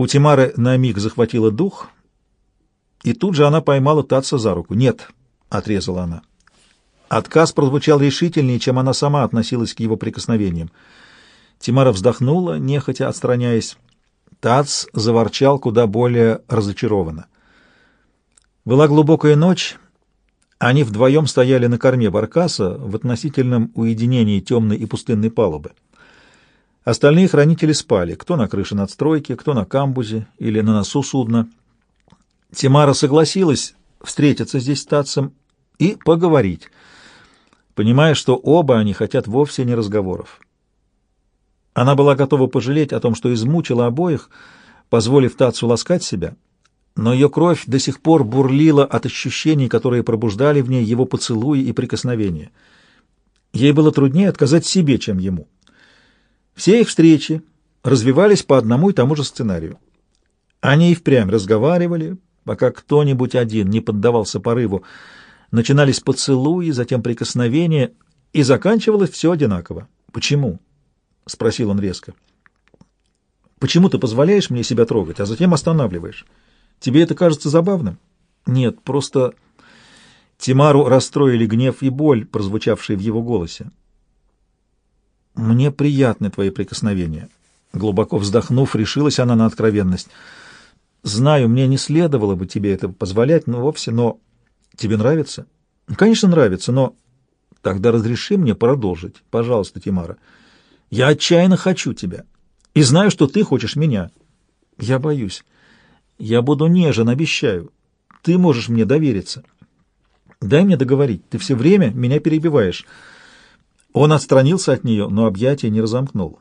У Тимары на миг захватила дух, и тут же она поймала Татца за руку. «Нет», — отрезала она. Отказ прозвучал решительнее, чем она сама относилась к его прикосновениям. Тимара вздохнула, нехотя отстраняясь. Тац заворчал куда более разочарованно. Была глубокая ночь. Они вдвоем стояли на корме баркаса в относительном уединении темной и пустынной палубы. Остальные хранители спали, кто на крыше надстройки, кто на камбузе или на носу судна. Тимара согласилась встретиться здесь с Татцем и поговорить, понимая, что оба они хотят вовсе не разговоров. Она была готова пожалеть о том, что измучила обоих, позволив Тацу ласкать себя, но ее кровь до сих пор бурлила от ощущений, которые пробуждали в ней его поцелуи и прикосновения. Ей было труднее отказать себе, чем ему. Все их встречи развивались по одному и тому же сценарию. Они и впрямь разговаривали, пока кто-нибудь один не поддавался порыву. Начинались поцелуи, затем прикосновения, и заканчивалось все одинаково. Почему? — спросил он резко. «Почему ты позволяешь мне себя трогать, а затем останавливаешь? Тебе это кажется забавным?» «Нет, просто...» Тимару расстроили гнев и боль, прозвучавшие в его голосе. «Мне приятны твои прикосновения». Глубоко вздохнув, решилась она на откровенность. «Знаю, мне не следовало бы тебе это позволять, но вовсе, но... Тебе нравится?» «Конечно, нравится, но...» «Тогда разреши мне продолжить, пожалуйста, Тимара». Я отчаянно хочу тебя и знаю, что ты хочешь меня. Я боюсь. Я буду нежен, обещаю. Ты можешь мне довериться. Дай мне договорить. Ты все время меня перебиваешь. Он отстранился от нее, но объятия не разомкнул.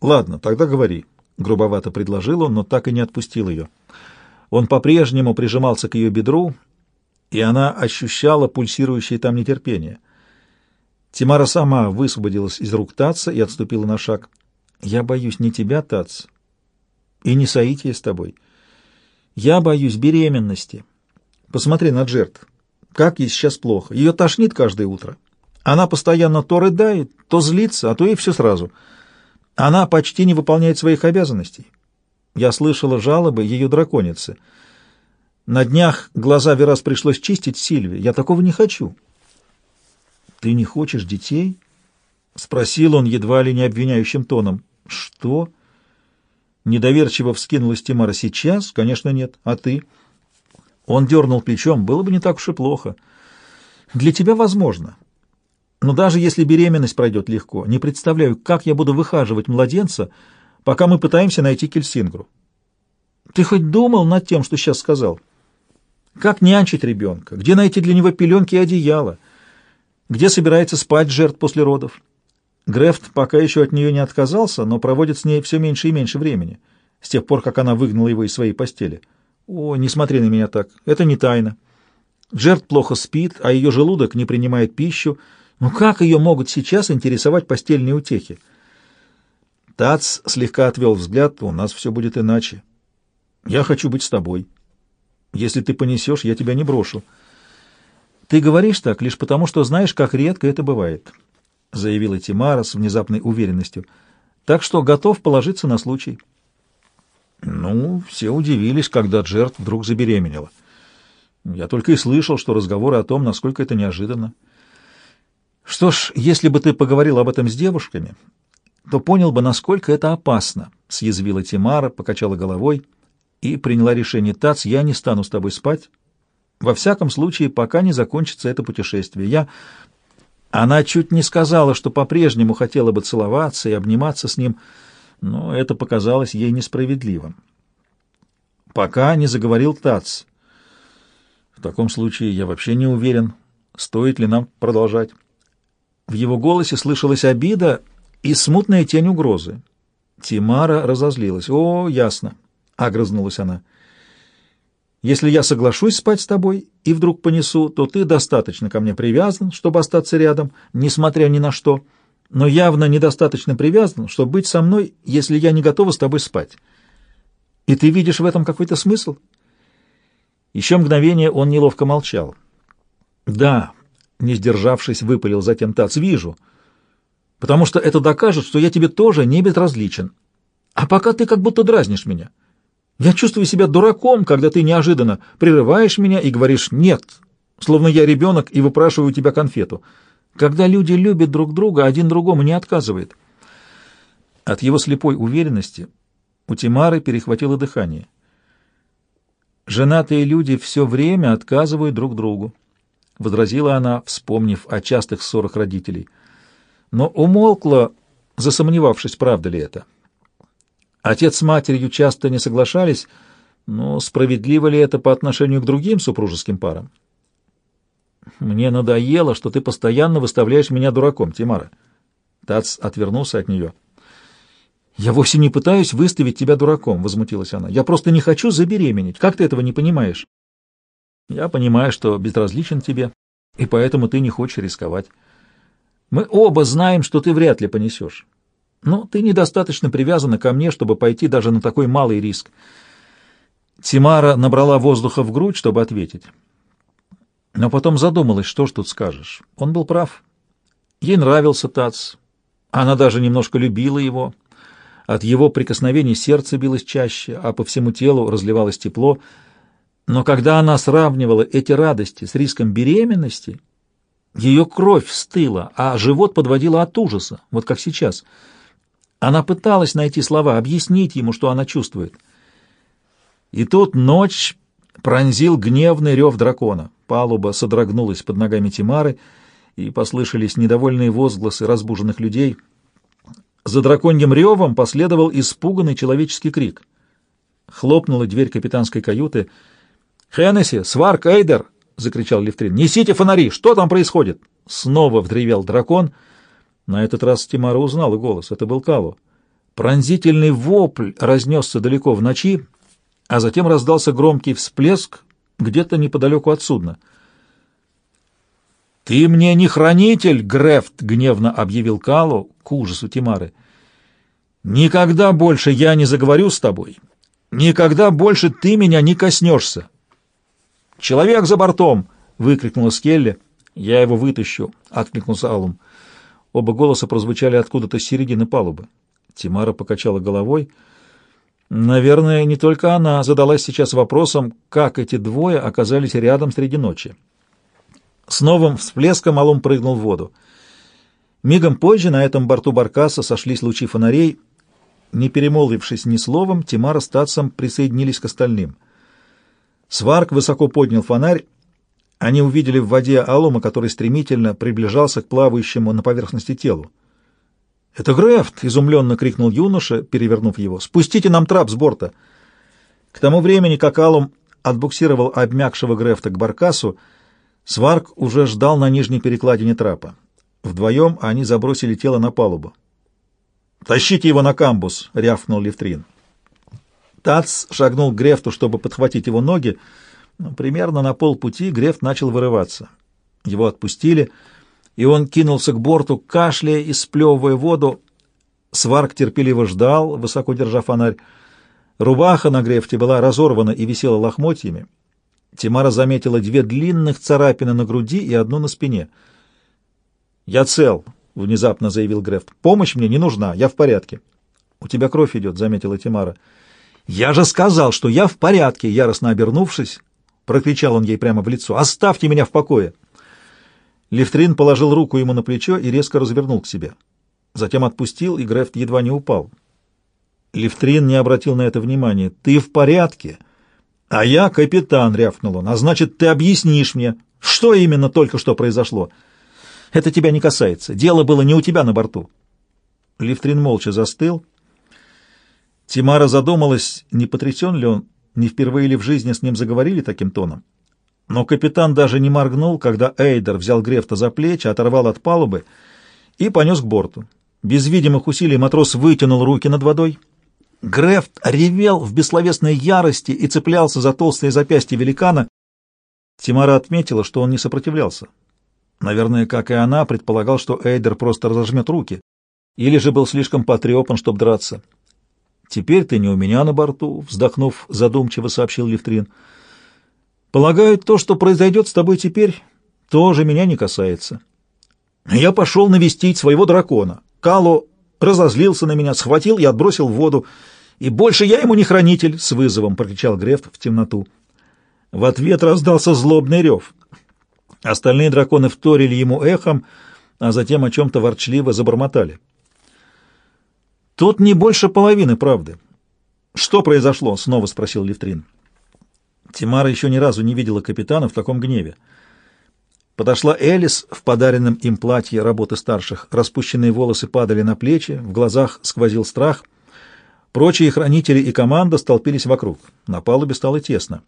Ладно, тогда говори. Грубовато предложил он, но так и не отпустил ее. Он по-прежнему прижимался к ее бедру, и она ощущала пульсирующее там нетерпение — Тимара сама высвободилась из рук Таца и отступила на шаг. «Я боюсь не тебя, Тац, и не соития с тобой. Я боюсь беременности. Посмотри на Джерт. Как ей сейчас плохо. Ее тошнит каждое утро. Она постоянно то рыдает, то злится, а то и все сразу. Она почти не выполняет своих обязанностей. Я слышала жалобы ее драконицы. На днях глаза Верас пришлось чистить Сильве. Я такого не хочу». «Ты не хочешь детей?» — спросил он едва ли не обвиняющим тоном. «Что?» Недоверчиво вскинулась Тимара. «Сейчас? Конечно, нет. А ты?» Он дернул плечом. «Было бы не так уж и плохо. Для тебя возможно. Но даже если беременность пройдет легко, не представляю, как я буду выхаживать младенца, пока мы пытаемся найти Кельсингру. Ты хоть думал над тем, что сейчас сказал? Как нянчить ребенка? Где найти для него пеленки и одеяло?» Где собирается спать жертв после родов? Грефт пока еще от нее не отказался, но проводит с ней все меньше и меньше времени, с тех пор, как она выгнала его из своей постели. О, не смотри на меня так, это не тайна. Джерт плохо спит, а ее желудок не принимает пищу. Ну как ее могут сейчас интересовать постельные утехи? Тац слегка отвел взгляд, у нас все будет иначе. Я хочу быть с тобой. Если ты понесешь, я тебя не брошу. «Ты говоришь так лишь потому, что знаешь, как редко это бывает», — заявила Тимара с внезапной уверенностью. «Так что готов положиться на случай». Ну, все удивились, когда Джерт вдруг забеременела. Я только и слышал, что разговоры о том, насколько это неожиданно. Что ж, если бы ты поговорил об этом с девушками, то понял бы, насколько это опасно, — съязвила Тимара, покачала головой и приняла решение. Тац, я не стану с тобой спать, во всяком случае, пока не закончится это путешествие. Я... Она чуть не сказала, что по-прежнему хотела бы целоваться и обниматься с ним, но это показалось ей несправедливым. Пока не заговорил Тац. В таком случае я вообще не уверен, стоит ли нам продолжать. В его голосе слышалась обида и смутная тень угрозы. Тимара разозлилась. «О, ясно!» — огрызнулась она. Если я соглашусь спать с тобой и вдруг понесу, то ты достаточно ко мне привязан, чтобы остаться рядом, несмотря ни на что, но явно недостаточно привязан, чтобы быть со мной, если я не готова с тобой спать. И ты видишь в этом какой-то смысл?» Еще мгновение он неловко молчал. «Да», — не сдержавшись, выпалил затем Тац, — «вижу, потому что это докажет, что я тебе тоже не безразличен. А пока ты как будто дразнишь меня. Я чувствую себя дураком, когда ты неожиданно прерываешь меня и говоришь «нет», словно я ребенок и выпрашиваю у тебя конфету. Когда люди любят друг друга, один другому не отказывает. От его слепой уверенности у Тимары перехватило дыхание. «Женатые люди все время отказывают друг другу», — возразила она, вспомнив о частых ссорах родителей. Но умолкла, засомневавшись, правда ли это. Отец с матерью часто не соглашались, но справедливо ли это по отношению к другим супружеским парам? «Мне надоело, что ты постоянно выставляешь меня дураком, Тимара». Тац отвернулся от нее. «Я вовсе не пытаюсь выставить тебя дураком», — возмутилась она. «Я просто не хочу забеременеть. Как ты этого не понимаешь?» «Я понимаю, что безразличен тебе, и поэтому ты не хочешь рисковать. Мы оба знаем, что ты вряд ли понесешь. Но ты недостаточно привязана ко мне, чтобы пойти даже на такой малый риск». Тимара набрала воздуха в грудь, чтобы ответить. Но потом задумалась, что ж тут скажешь. Он был прав. Ей нравился Тац. Она даже немножко любила его. От его прикосновений сердце билось чаще, а по всему телу разливалось тепло. Но когда она сравнивала эти радости с риском беременности, ее кровь стыла, а живот подводила от ужаса, вот как сейчас. Она пыталась найти слова, объяснить ему, что она чувствует. И тут ночь пронзил гневный рев дракона. Палуба содрогнулась под ногами Тимары, и послышались недовольные возгласы разбуженных людей — за драконьим ревом последовал испуганный человеческий крик. Хлопнула дверь капитанской каюты. «Хеннесси! Сварк! Эйдер!» — закричал Левтрин. «Несите фонари! Что там происходит?» Снова вдревел дракон. На этот раз Тимара узнала голос. Это был Калу. Пронзительный вопль разнесся далеко в ночи, а затем раздался громкий всплеск где-то неподалеку от судна. «Ты мне не хранитель, Грефт!» — гневно объявил Калу к ужасу Тимары. «Никогда больше я не заговорю с тобой. Никогда больше ты меня не коснешься!» «Человек за бортом!» — выкрикнула Скелли. «Я его вытащу!» — откликнулся Алум. Оба голоса прозвучали откуда-то с середины палубы. Тимара покачала головой. Наверное, не только она задалась сейчас вопросом, как эти двое оказались рядом среди ночи. С новым всплеском Алум прыгнул в воду. Мигом позже на этом борту баркаса сошлись лучи фонарей. Не перемолвившись ни словом, Тимара с Татсом присоединились к остальным. Сварк высоко поднял фонарь. Они увидели в воде Алума, который стремительно приближался к плавающему на поверхности телу. «Это Грефт!» — изумленно крикнул юноша, перевернув его. «Спустите нам трап с борта!» К тому времени, как Алум отбуксировал обмякшего Грефта к баркасу, Сварк уже ждал на нижней перекладине трапа. Вдвоем они забросили тело на палубу. «Тащите его на камбус!» — рявкнул Левтрин. Тац шагнул к Грефту, чтобы подхватить его ноги. Примерно на полпути Грефт начал вырываться. Его отпустили, и он кинулся к борту, кашляя и сплевывая воду. Сварк терпеливо ждал, высоко держа фонарь. Рубаха на Грефте была разорвана и висела лохмотьями. Тимара заметила две длинных царапины на груди и одну на спине. «Я цел», — внезапно заявил Грефт. «Помощь мне не нужна, я в порядке». «У тебя кровь идет», — заметила Тимара. «Я же сказал, что я в порядке!» Яростно обернувшись, прокричал он ей прямо в лицо. «Оставьте меня в покое!» Левтрин положил руку ему на плечо и резко развернул к себе. Затем отпустил, и Грефт едва не упал. Левтрин не обратил на это внимания. «Ты в порядке?» «А я капитан», — рявкнул он. «А значит, ты объяснишь мне, что именно только что произошло?» «Это тебя не касается. Дело было не у тебя на борту». Лифтрин молча застыл. Тимара задумалась, не потрясен ли он, не впервые ли в жизни с ним заговорили таким тоном. Но капитан даже не моргнул, когда Эйдер взял Грефта за плечи, оторвал от палубы и понес к борту. Без видимых усилий матрос вытянул руки над водой — Грефт ревел в бессловесной ярости и цеплялся за толстые запястья великана. Тимара отметила, что он не сопротивлялся. Наверное, как и она, предполагал, что Эйдер просто разожмет руки, или же был слишком потрепан, чтобы драться. «Теперь ты не у меня на борту», — вздохнув, задумчиво сообщил Левтрин. «Полагаю, то, что произойдет с тобой теперь, тоже меня не касается. Я пошел навестить своего дракона. Кало разозлился на меня, схватил и отбросил в воду. И больше я ему не хранитель!» — с вызовом прокричал Грефт в темноту. В ответ раздался злобный рев. Остальные драконы вторили ему эхом, а затем о чем-то ворчливо забормотали. «Тут не больше половины правды». «Что произошло?» — снова спросил Левтрин. Тимара еще ни разу не видела капитана в таком гневе. Подошла Элис в подаренном им платье работы старших. Распущенные волосы падали на плечи, в глазах сквозил страх. Прочие хранители и команда столпились вокруг. На палубе стало тесно.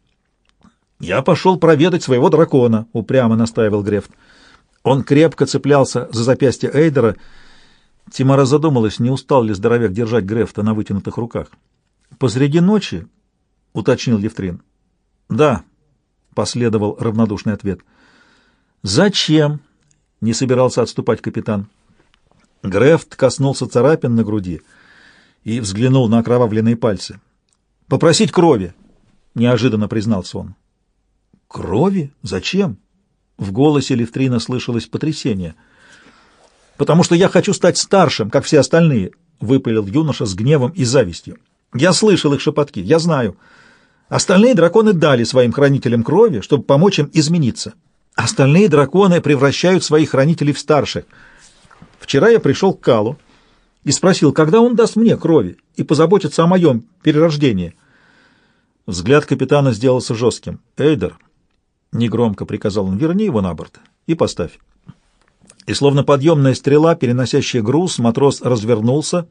«Я пошел проведать своего дракона», — упрямо настаивал Грефт. Он крепко цеплялся за запястье Эйдера. Тимара задумалась, не устал ли здоровяк держать Грефта на вытянутых руках. «Посреди ночи?» — уточнил Левтрин. «Да», — последовал равнодушный ответ. «Зачем?» — не собирался отступать капитан. Грефт коснулся царапин на груди и взглянул на окровавленные пальцы. «Попросить крови!» — неожиданно признался он. «Крови? Зачем?» В голосе Левтрина слышалось потрясение. «Потому что я хочу стать старшим, как все остальные», — выпалил юноша с гневом и завистью. «Я слышал их шепотки, я знаю. Остальные драконы дали своим хранителям крови, чтобы помочь им измениться. Остальные драконы превращают своих хранителей в старших. Вчера я пришел к Калу и спросил, когда он даст мне крови и позаботится о моем перерождении». Взгляд капитана сделался жестким. «Эйдер», Негромко приказал он, верни его на борт и поставь. И словно подъемная стрела, переносящая груз, матрос развернулся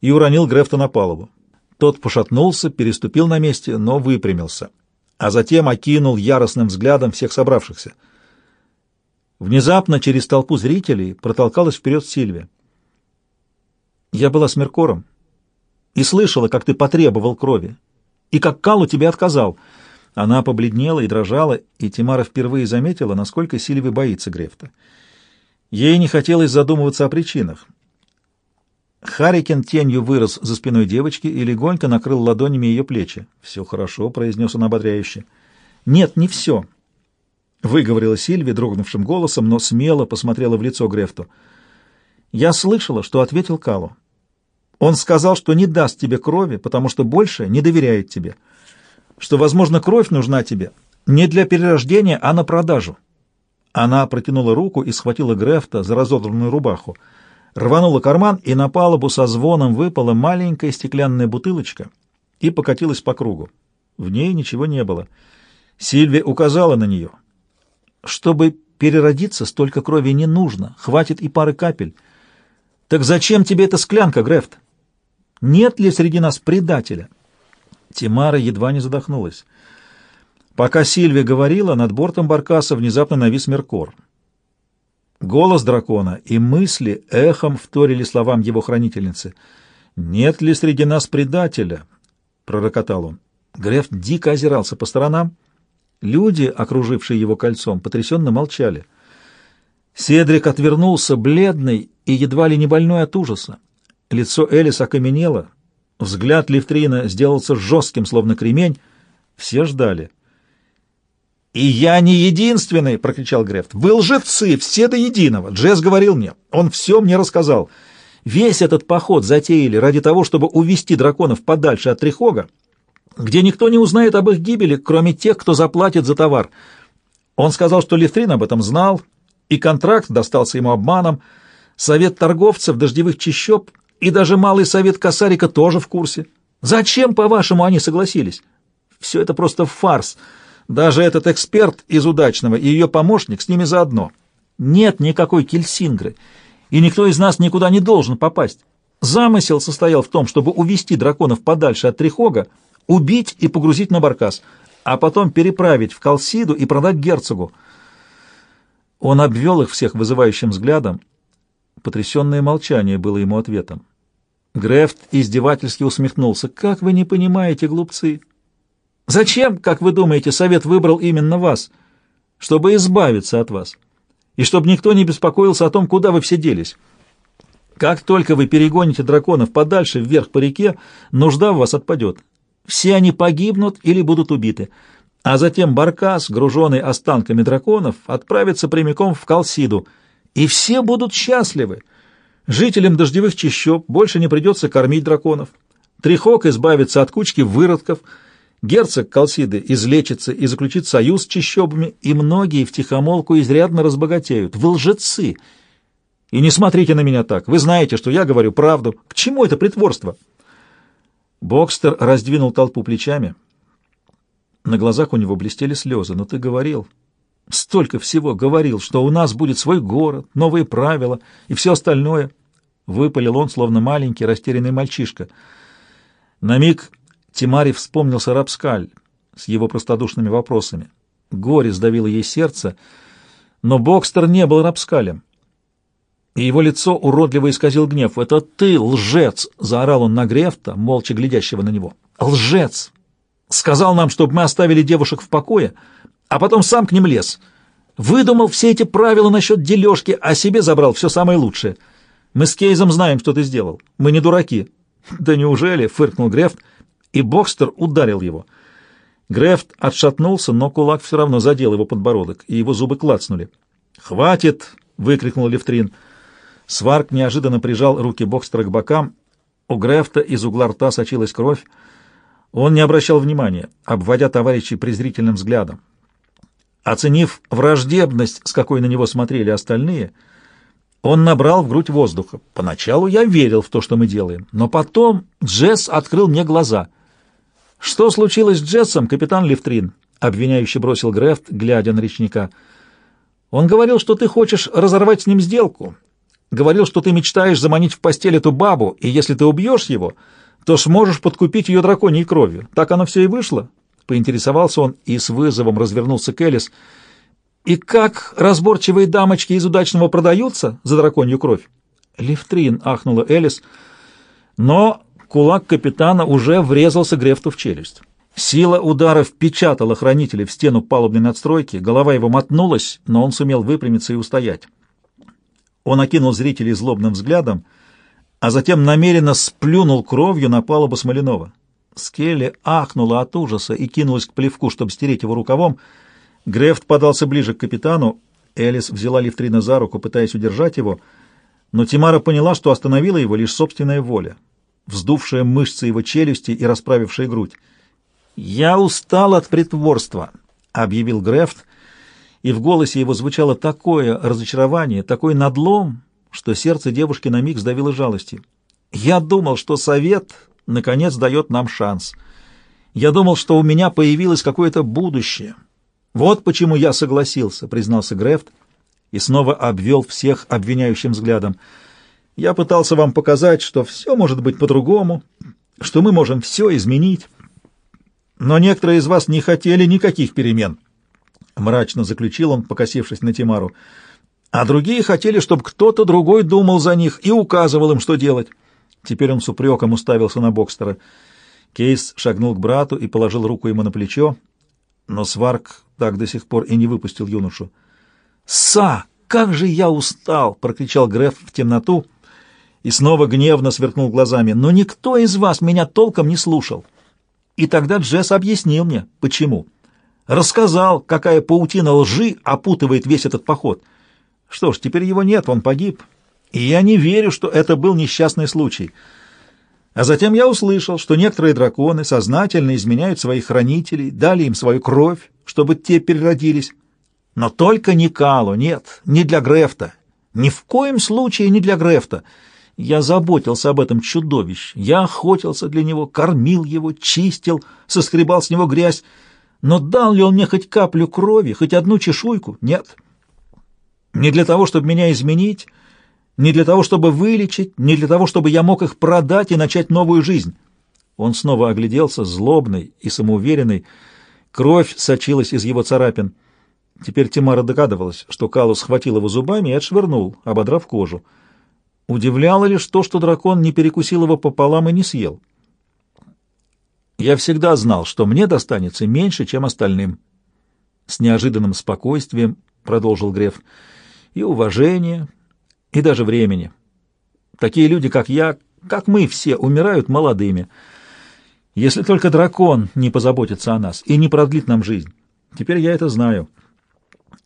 и уронил Грефта на палубу. Тот пошатнулся, переступил на месте, но выпрямился, а затем окинул яростным взглядом всех собравшихся. Внезапно через толпу зрителей протолкалась вперед Сильвия. «Я была с Меркором и слышала, как ты потребовал крови, и как Калу тебе отказал». Она побледнела и дрожала, и Тимара впервые заметила, насколько Сильви боится Грефта. Ей не хотелось задумываться о причинах. Харрикен тенью вырос за спиной девочки и легонько накрыл ладонями ее плечи. «Все хорошо», — произнес он ободряюще. «Нет, не все», — выговорила Сильви дрогнувшим голосом, но смело посмотрела в лицо Грефту. «Я слышала, что ответил Калу. Он сказал, что не даст тебе крови, потому что больше не доверяет тебе» что, возможно, кровь нужна тебе не для перерождения, а на продажу. Она протянула руку и схватила Грефта за разодранную рубаху, рванула карман, и на палубу со звоном выпала маленькая стеклянная бутылочка и покатилась по кругу. В ней ничего не было. Сильвия указала на нее. «Чтобы переродиться, столько крови не нужно, хватит и пары капель. Так зачем тебе эта склянка, Грефт? Нет ли среди нас предателя?» Тимара едва не задохнулась. Пока Сильвия говорила, над бортом баркаса внезапно навис Меркор. Голос дракона и мысли эхом вторили словам его хранительницы. «Нет ли среди нас предателя?» — пророкотал он. Греф дико озирался по сторонам. Люди, окружившие его кольцом, потрясенно молчали. Седрик отвернулся, бледный и едва ли не больной от ужаса. Лицо Элис окаменело, Взгляд Левтрина сделался жестким, словно кремень. Все ждали. «И я не единственный!» — прокричал Грефт. «Вы лжецы, все до единого! Джесс говорил мне, он все мне рассказал. Весь этот поход затеяли ради того, чтобы увести драконов подальше от Трихога, где никто не узнает об их гибели, кроме тех, кто заплатит за товар. Он сказал, что Левтрин об этом знал, и контракт достался ему обманом. Совет торговцев дождевых чащоб и даже малый совет Косарика тоже в курсе. Зачем, по-вашему, они согласились? Все это просто фарс. Даже этот эксперт из удачного и ее помощник с ними заодно. Нет никакой Кельсингры, и никто из нас никуда не должен попасть. Замысел состоял в том, чтобы увести драконов подальше от Трихога, убить и погрузить на баркас, а потом переправить в Калсиду и продать герцогу. Он обвел их всех вызывающим взглядом, Потрясенное молчание было ему ответом. Грефт издевательски усмехнулся. «Как вы не понимаете, глупцы? Зачем, как вы думаете, совет выбрал именно вас? Чтобы избавиться от вас. И чтобы никто не беспокоился о том, куда вы все делись. Как только вы перегоните драконов подальше вверх по реке, нужда в вас отпадет. Все они погибнут или будут убиты. А затем Баркас, груженный останками драконов, отправится прямиком в Калсиду — и все будут счастливы. Жителям дождевых чащоб больше не придется кормить драконов. Трихок избавится от кучки выродков, герцог Калсиды излечится и заключит союз с чищобами, и многие втихомолку изрядно разбогатеют. Вы лжецы! И не смотрите на меня так. Вы знаете, что я говорю правду. К чему это притворство?» Бокстер раздвинул толпу плечами. На глазах у него блестели слезы. «Но ты говорил, столько всего говорил, что у нас будет свой город, новые правила и все остальное». Выпалил он, словно маленький, растерянный мальчишка. На миг Тимари вспомнился Рапскаль с его простодушными вопросами. Горе сдавило ей сердце, но Бокстер не был Рапскалем и его лицо уродливо исказил гнев. «Это ты, лжец!» — заорал он на Грефта, молча глядящего на него. «Лжец! Сказал нам, чтобы мы оставили девушек в покое, а потом сам к ним лез. Выдумал все эти правила насчет дележки, а себе забрал все самое лучшее. Мы с Кейзом знаем, что ты сделал. Мы не дураки». «Да неужели?» — фыркнул Грефт, и Бокстер ударил его. Грефт отшатнулся, но кулак все равно задел его подбородок, и его зубы клацнули. «Хватит!» — выкрикнул Левтрин. Сварк неожиданно прижал руки Бокстера к бокам. У Грефта из угла рта сочилась кровь. Он не обращал внимания, обводя товарищей презрительным взглядом. Оценив враждебность, с какой на него смотрели остальные, он набрал в грудь воздуха. Поначалу я верил в то, что мы делаем, но потом Джесс открыл мне глаза. «Что случилось с Джессом, капитан Левтрин?» — обвиняюще бросил Грефт, глядя на речника. «Он говорил, что ты хочешь разорвать с ним сделку, Говорил, что ты мечтаешь заманить в постель эту бабу, и если ты убьешь его, то сможешь подкупить ее драконьей кровью. Так оно все и вышло?» Поинтересовался он и с вызовом развернулся к Элис. «И как разборчивые дамочки из удачного продаются за драконью кровь?» «Левтрин», — ахнула Элис, но кулак капитана уже врезался Грефту в челюсть. Сила удара впечатала хранителя в стену палубной надстройки, голова его мотнулась, но он сумел выпрямиться и устоять. Он окинул зрителей злобным взглядом, а затем намеренно сплюнул кровью на палубу Смоленова. Скелли ахнула от ужаса и кинулась к плевку, чтобы стереть его рукавом. Грефт подался ближе к капитану. Элис взяла Левтрина за руку, пытаясь удержать его, но Тимара поняла, что остановила его лишь собственная воля, вздувшая мышцы его челюсти и расправившая грудь. «Я устал от притворства», — объявил Грефт, — и в голосе его звучало такое разочарование, такой надлом, что сердце девушки на миг сдавило жалостью. «Я думал, что совет, наконец, дает нам шанс. Я думал, что у меня появилось какое-то будущее. Вот почему я согласился», — признался Грефт и снова обвел всех обвиняющим взглядом. «Я пытался вам показать, что все может быть по-другому, что мы можем все изменить. Но некоторые из вас не хотели никаких перемен». — мрачно заключил он, покосившись на Тимару. «А другие хотели, чтобы кто-то другой думал за них и указывал им, что делать». Теперь он с упреком уставился на Бокстера. Кейс шагнул к брату и положил руку ему на плечо, но Сварк так до сих пор и не выпустил юношу. «Са! Как же я устал!» — прокричал Греф в темноту и снова гневно сверкнул глазами. «Но никто из вас меня толком не слушал». И тогда Джесс объяснил мне, почему рассказал, какая паутина лжи опутывает весь этот поход. Что ж, теперь его нет, он погиб. И я не верю, что это был несчастный случай. А затем я услышал, что некоторые драконы сознательно изменяют своих хранителей, дали им свою кровь, чтобы те переродились. Но только не Калу, нет, не для Грефта. Ни в коем случае не для Грефта. Я заботился об этом чудовище. Я охотился для него, кормил его, чистил, соскребал с него грязь. Но дал ли он мне хоть каплю крови, хоть одну чешуйку? Нет. Не для того, чтобы меня изменить, не для того, чтобы вылечить, не для того, чтобы я мог их продать и начать новую жизнь. Он снова огляделся, злобный и самоуверенный. Кровь сочилась из его царапин. Теперь Тимара догадывалась, что Калус схватил его зубами и отшвырнул, ободрав кожу. Удивляло лишь то, что дракон не перекусил его пополам и не съел. Я всегда знал, что мне достанется меньше, чем остальным. С неожиданным спокойствием продолжил Греф. И уважение, и даже времени. Такие люди, как я, как мы все, умирают молодыми. Если только дракон не позаботится о нас и не продлит нам жизнь. Теперь я это знаю.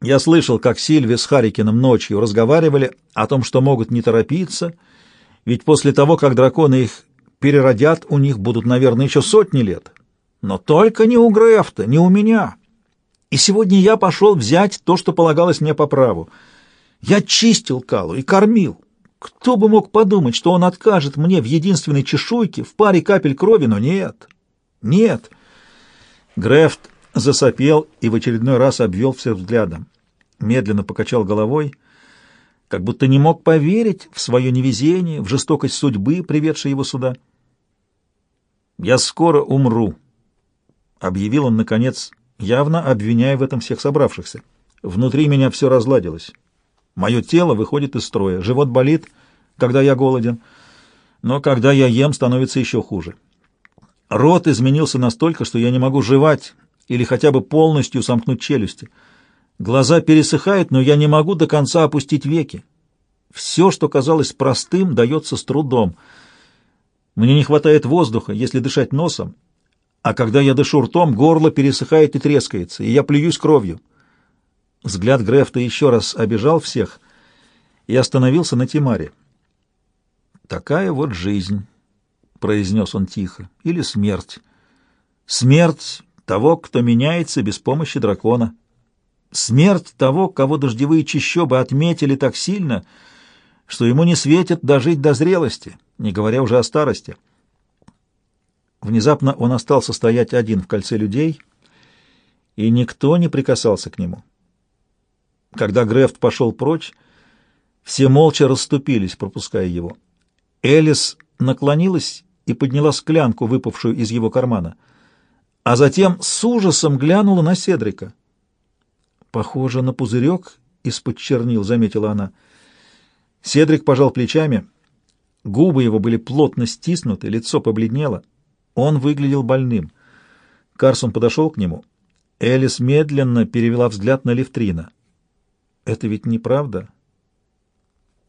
Я слышал, как Сильви с Харикином ночью разговаривали о том, что могут не торопиться, ведь после того, как драконы их переродят у них будут, наверное, еще сотни лет. Но только не у Грефта, не у меня. И сегодня я пошел взять то, что полагалось мне по праву. Я чистил Калу и кормил. Кто бы мог подумать, что он откажет мне в единственной чешуйке, в паре капель крови, но нет, нет. Грефт засопел и в очередной раз обвел всех взглядом. Медленно покачал головой, как будто не мог поверить в свое невезение, в жестокость судьбы, приведшей его сюда. «Я скоро умру», — объявил он, наконец, явно обвиняя в этом всех собравшихся. «Внутри меня все разладилось. Мое тело выходит из строя, живот болит, когда я голоден, но когда я ем, становится еще хуже. Рот изменился настолько, что я не могу жевать или хотя бы полностью сомкнуть челюсти. Глаза пересыхают, но я не могу до конца опустить веки. Все, что казалось простым, дается с трудом. Мне не хватает воздуха, если дышать носом, а когда я дышу ртом, горло пересыхает и трескается, и я плююсь кровью. Взгляд Грефта еще раз обижал всех и остановился на Тимаре. «Такая вот жизнь», — произнес он тихо, — «или смерть. Смерть того, кто меняется без помощи дракона. Смерть того, кого дождевые чащобы отметили так сильно, что ему не светит дожить до зрелости, не говоря уже о старости». Внезапно он остался стоять один в кольце людей, и никто не прикасался к нему. Когда Грефт пошел прочь, все молча расступились, пропуская его. Элис наклонилась и подняла склянку, выпавшую из его кармана, а затем с ужасом глянула на Седрика. «Похоже на пузырек из-под чернил», — заметила она. Седрик пожал плечами. Губы его были плотно стиснуты, лицо побледнело. Он выглядел больным. Карсон подошел к нему. Элис медленно перевела взгляд на Левтрина. Это ведь неправда.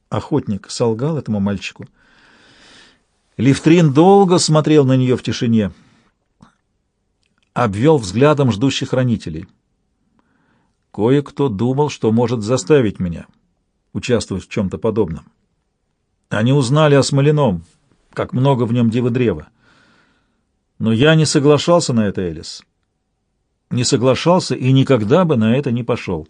Охотник солгал этому мальчику. Лифтрин долго смотрел на нее в тишине, обвел взглядом ждущих хранителей. Кое-кто думал, что может заставить меня участвовать в чем-то подобном. Они узнали о Смоляном, как много в нем дивы древа. Но я не соглашался на это, Элис. Не соглашался и никогда бы на это не пошел.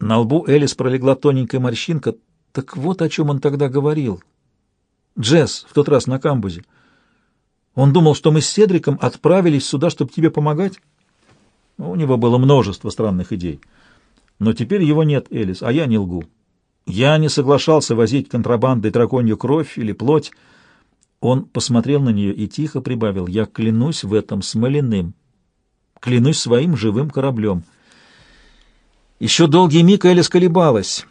На лбу Элис пролегла тоненькая морщинка. Так вот о чем он тогда говорил. Джесс, в тот раз на камбузе. Он думал, что мы с Седриком отправились сюда, чтобы тебе помогать? У него было множество странных идей. Но теперь его нет, Элис, а я не лгу. Я не соглашался возить контрабандой драконью кровь или плоть. Он посмотрел на нее и тихо прибавил. Я клянусь в этом смоляным. Клянусь своим живым кораблем. Еще долгий миг Элис колебалась.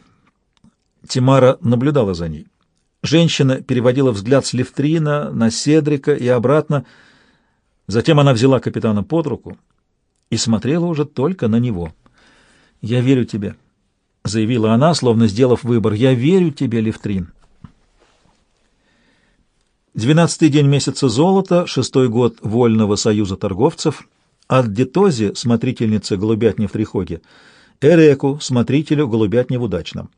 Тимара наблюдала за ней. Женщина переводила взгляд с Левтрина на Седрика и обратно. Затем она взяла капитана под руку и смотрела уже только на него. «Я верю тебе», — заявила она, словно сделав выбор. «Я верю тебе, Левтрин». Двенадцатый день месяца золота, шестой год Вольного союза торговцев, от Детози, смотрительницы голубятни в Трихоге, Эреку, смотрителю голубятни в Удачном.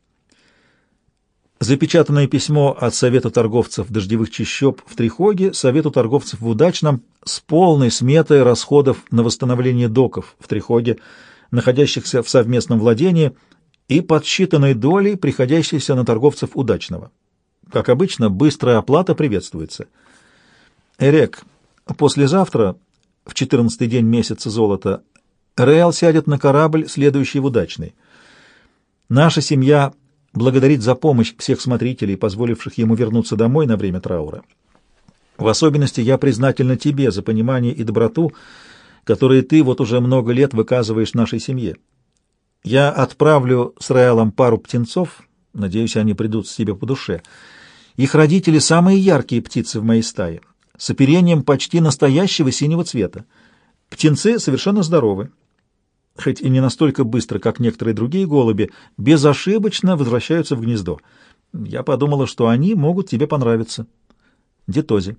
Запечатанное письмо от Совета торговцев дождевых чащоб в Трихоге, Совету торговцев в Удачном с полной сметой расходов на восстановление доков в Трихоге, находящихся в совместном владении, и подсчитанной долей, приходящейся на торговцев Удачного. Как обычно, быстрая оплата приветствуется. Эрек, послезавтра, в четырнадцатый день месяца золота, Реал сядет на корабль, следующий в Удачный. Наша семья благодарит за помощь всех смотрителей, позволивших ему вернуться домой на время траура. В особенности я признательна тебе за понимание и доброту, которые ты вот уже много лет выказываешь нашей семье. Я отправлю с Реалом пару птенцов, надеюсь, они придут с тебе по душе. Их родители — самые яркие птицы в моей стае, с оперением почти настоящего синего цвета. Птенцы совершенно здоровы, хоть и не настолько быстро, как некоторые другие голуби, безошибочно возвращаются в гнездо. Я подумала, что они могут тебе понравиться. Детози.